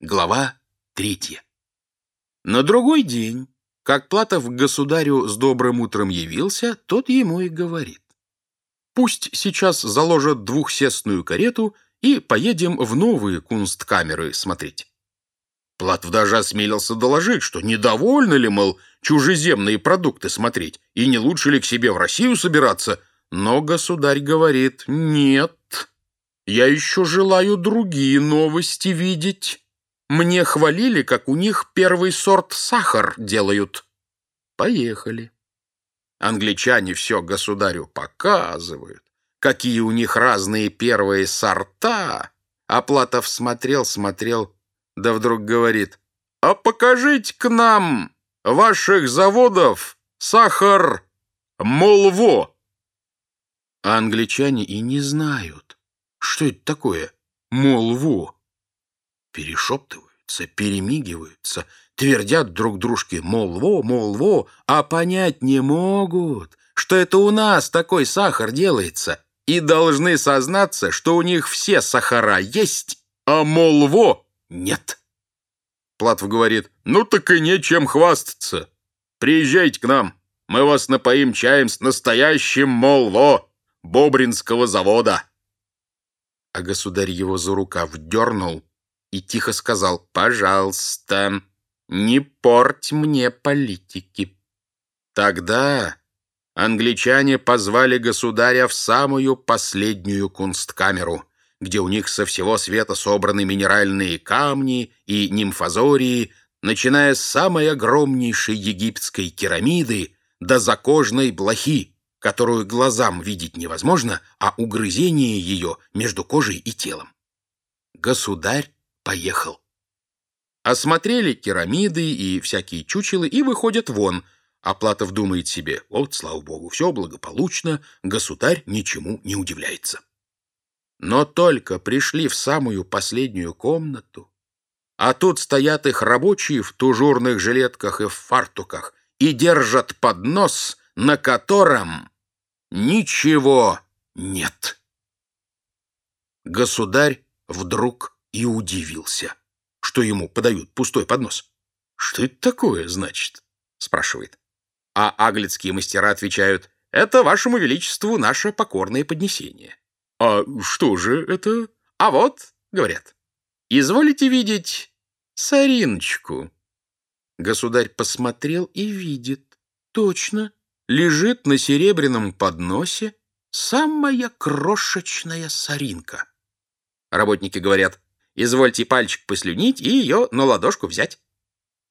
Глава третья. На другой день, как Платов к государю с добрым утром явился, тот ему и говорит. Пусть сейчас заложат двухсестную карету и поедем в новые кунсткамеры смотреть. Платов даже осмелился доложить, что недовольны ли, мол, чужеземные продукты смотреть, и не лучше ли к себе в Россию собираться, но государь говорит «нет». Я еще желаю другие новости видеть. Мне хвалили, как у них первый сорт сахар делают. Поехали. Англичане все государю показывают, какие у них разные первые сорта. А Платов смотрел, смотрел, да вдруг говорит, «А покажите к нам ваших заводов сахар молво». А англичане и не знают, что это такое? Молву. Перешептываются, перемигиваются, твердят друг дружке молво, молво, а понять не могут, что это у нас такой сахар делается, и должны сознаться, что у них все сахара есть, а молво нет. Платов говорит, ну так и нечем хвастаться. Приезжайте к нам, мы вас напоим чаем с настоящим молво Бобринского завода а государь его за рукав дернул и тихо сказал «Пожалуйста, не порть мне политики». Тогда англичане позвали государя в самую последнюю кунсткамеру, где у них со всего света собраны минеральные камни и нимфазории, начиная с самой огромнейшей египетской керамиды до закожной блохи, которую глазам видеть невозможно, а угрызение ее между кожей и телом. Государь поехал. Осмотрели керамиды и всякие чучелы и выходят вон, а Платов думает себе, вот, слава богу, все благополучно, государь ничему не удивляется. Но только пришли в самую последнюю комнату, а тут стоят их рабочие в тужурных жилетках и в фартуках и держат поднос, на котором ничего нет. Государь вдруг и удивился, что ему подают пустой поднос. «Что это такое, значит?» — спрашивает. А аглицкие мастера отвечают, «Это вашему величеству наше покорное поднесение». «А что же это?» «А вот», — говорят, «изволите видеть сориночку». Государь посмотрел и видит. Точно, лежит на серебряном подносе самая крошечная соринка. Работники говорят, извольте пальчик послюнить и ее на ладошку взять.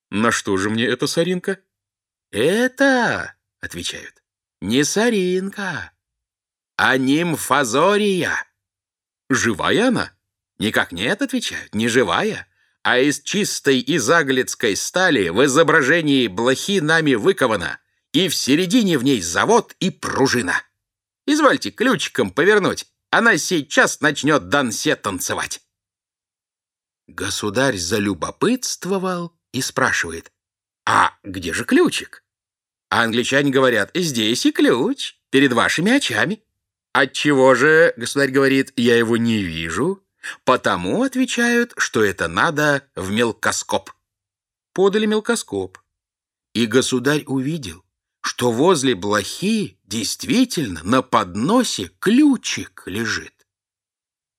На что же мне эта соринка? Это, отвечают, не соринка, а нимфазория. Живая она? Никак нет, отвечают, не живая, а из чистой изаглицкой стали в изображении блохи нами выкована — и в середине в ней завод и пружина. Извольте ключиком повернуть, она сейчас начнет дансе танцевать. Государь залюбопытствовал и спрашивает, а где же ключик? А англичане говорят, здесь и ключ, перед вашими очами. Отчего же, государь говорит, я его не вижу? Потому отвечают, что это надо в мелкоскоп. Подали мелкоскоп. И государь увидел, что возле блохи действительно на подносе ключик лежит.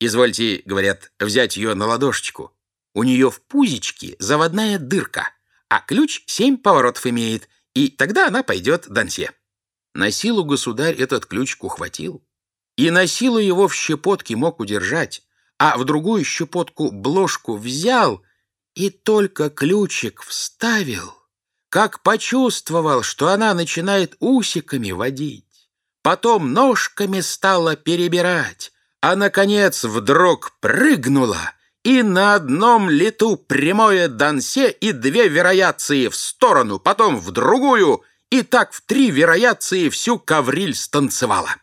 «Извольте, — говорят, — взять ее на ладошечку. У нее в пузичке заводная дырка, а ключ семь поворотов имеет, и тогда она пойдет дансе». На силу государь этот ключик ухватил, и на силу его в щепотке мог удержать, а в другую щепотку бложку взял и только ключик вставил — как почувствовал, что она начинает усиками водить, потом ножками стала перебирать, а, наконец, вдруг прыгнула и на одном лету прямое дансе и две верояции в сторону, потом в другую, и так в три верояции всю ковриль станцевала.